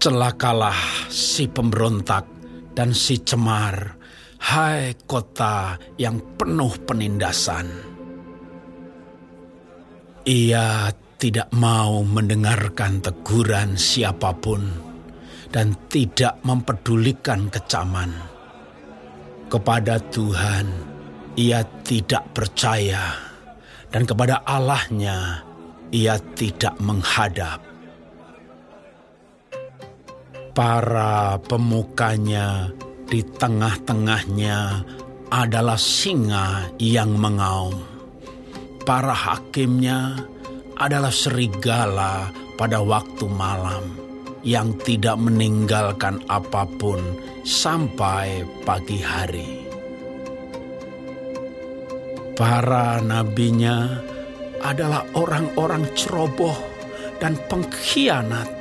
Celakalah si pemberontak dan si cemar, hai kota yang penuh penindasan. Ia tidak mau mendengarkan teguran siapa pun dan tidak mempedulikan kecaman. Kepada Tuhan, ia tidak percaya, dan kepada Allahnya, ia tidak menghadap para pemukanya di tengah-tengahnya adalah singa yang mengaum. Para hakimnya adalah serigala pada waktu malam yang tidak meninggalkan apa pun sampai pagi hari. Para nabinya adalah orang-orang ceroboh dan pengkhianat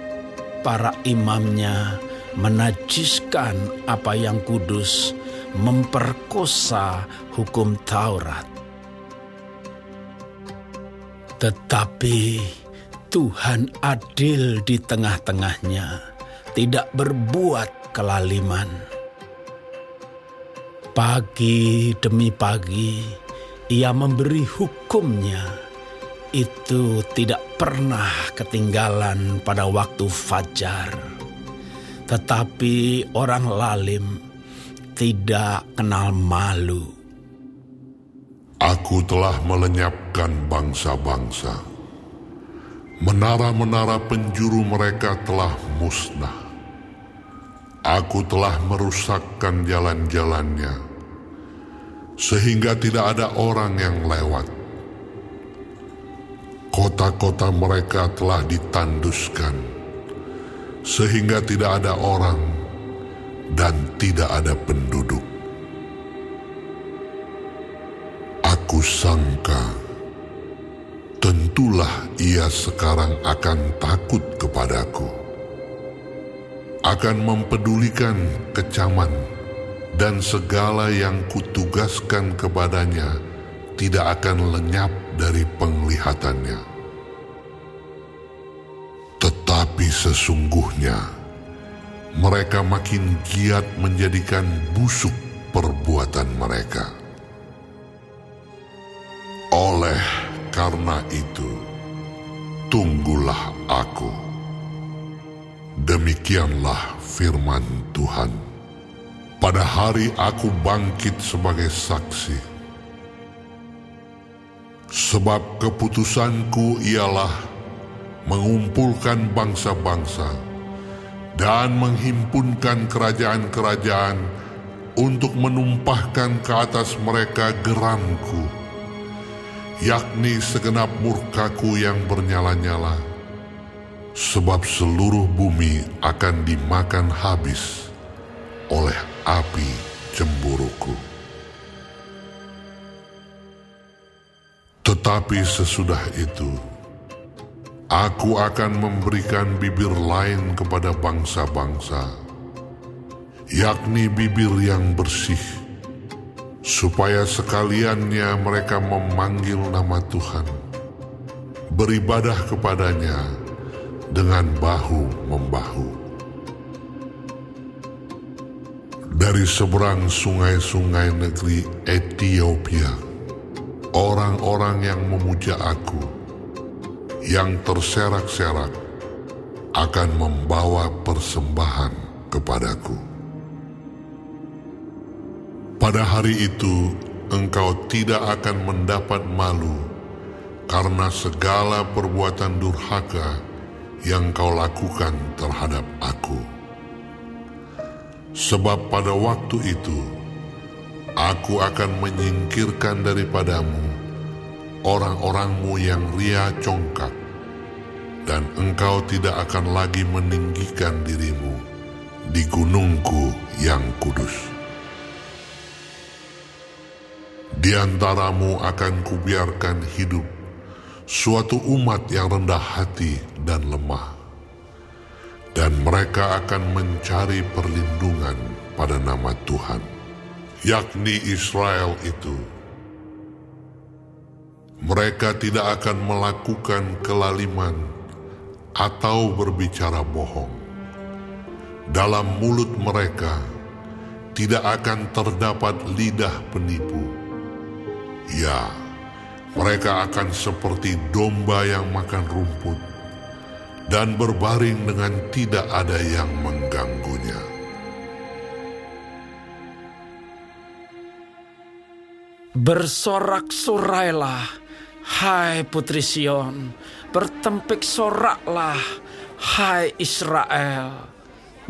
para imamnya menajiskan apa yang kudus, memperkosa hukum Taurat. Tetapi Tuhan adil di tengah-tengahnya, tidak berbuat kelaliman. Pagi demi pagi, ia memberi hukumnya itu tidak pernah ketinggalan pada waktu fajar. Tetapi orang lalim tidak kenal malu. Aku telah melenyapkan bangsa-bangsa. Menara-menara penjuru mereka telah musnah. Aku telah merusakkan jalan-jalannya, sehingga tidak ada orang yang lewat Kota-kota mereka telah ditanduskan, sehingga tidak ada orang dan tidak ada penduduk. Aku sangka, tentulah ia sekarang akan takut kepadaku, akan mempedulikan kecaman dan segala yang kutugaskan kepadanya tidak akan lenyap dari penglihatannya. Sesungguhnya mereka makin giat menjadikan busuk perbuatan mereka. Oleh karena itu, tunggulah aku. Demikianlah firman Tuhan. Pada hari aku bangkit sebagai saksi Sebab keputusanku ialah mengumpulkan bangsa-bangsa dan menghimpunkan kerajaan-kerajaan untuk menumpahkan ke atas mereka geramku, yakni segenap murkaku yang bernyala-nyala, sebab seluruh bumi akan dimakan habis oleh api cemburuku. Tetapi sesudah itu, aku akan memberikan bibir lain kepada bangsa-bangsa, yakni bibir yang bersih, supaya sekaliannya mereka memanggil nama Tuhan, beribadah kepadanya dengan bahu-membahu. Dari seberang sungai-sungai negeri Ethiopia, orang-orang yang memuja aku, yang terserak-serak, akan membawa persembahan kepadaku. Pada hari itu, engkau tidak akan mendapat malu karena segala perbuatan durhaka yang kau lakukan terhadap aku. Sebab pada waktu itu, Aku akan menyingkirkan daripadamu orang-orangmu yang ria congkak, dan engkau tidak akan lagi meninggikan dirimu di gunungku yang kudus. Di antaramu akan kubiarkan hidup suatu umat yang rendah hati dan lemah, dan mereka akan mencari perlindungan pada nama Tuhan yakni Israel itu. Mereka tidak akan melakukan kelaliman atau berbicara bohong, Dalam mulut mereka tidak akan terdapat lidah penipu. Ya, mereka akan seperti domba yang makan rumput dan berbaring dengan tidak ada yang mengganggunya. Bersorak-sorailah, hai putri Sion, bertempik soraklah, hai Israel.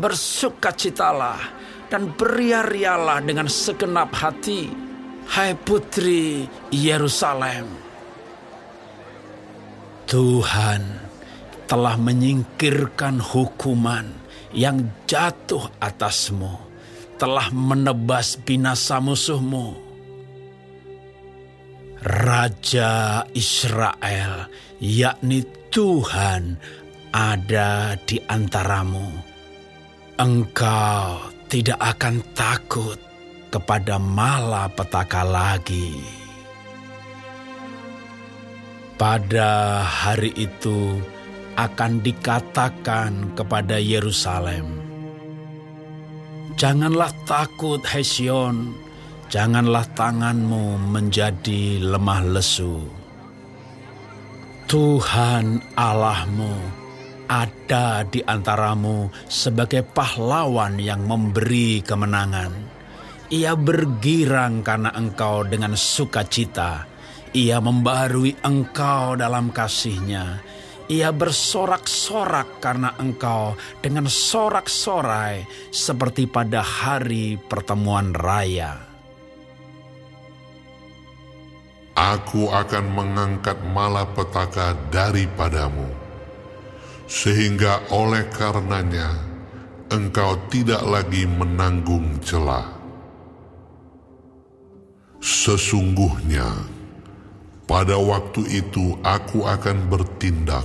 Bersukacitalah dan beria-rialah dengan segenap hati, hai putri Yerusalem. Tuhan telah menyingkirkan hukuman yang jatuh atasmu, telah menebas binasa musuhmu Raja Israel, yakni Tuhan, ada di antaramu. Engkau tidak akan takut kepada malapetaka lagi. Pada hari itu akan dikatakan kepada Yerusalem, "Janganlah takut, Hesion." Janganlah tanganmu menjadi lemah lesu. Tuhan Allahmu ada di antaramu sebagai pahlawan yang memberi kemenangan. Ia bergirang karena engkau dengan sukacita. Ia membarui engkau dalam kasihnya. Ia bersorak-sorak karena engkau dengan sorak-sorai seperti pada hari pertemuan raya. Aku akan mengangkat malapetaka daripadamu, sehingga oleh karenanya engkau tidak lagi menanggung celah. Sesungguhnya, pada waktu itu aku akan bertindak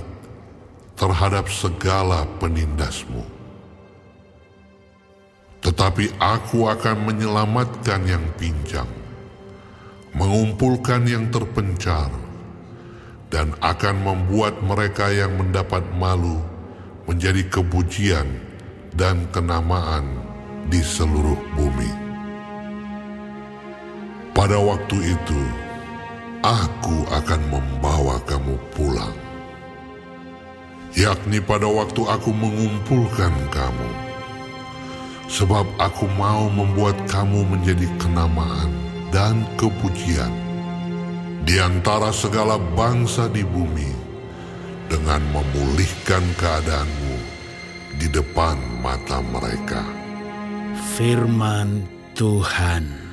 terhadap segala penindasmu. Tetapi aku akan menyelamatkan yang pincang mengumpulkan yang terpencar, dan akan membuat mereka yang mendapat malu menjadi kepujian dan kenamaan di seluruh bumi. Pada waktu itu, aku akan membawa kamu pulang, yakni pada waktu aku mengumpulkan kamu, sebab aku mau membuat kamu menjadi kenamaan dan kepujian di antara segala bangsa di bumi dengan memulihkan keadaanmu di depan mata mereka. Firman Tuhan.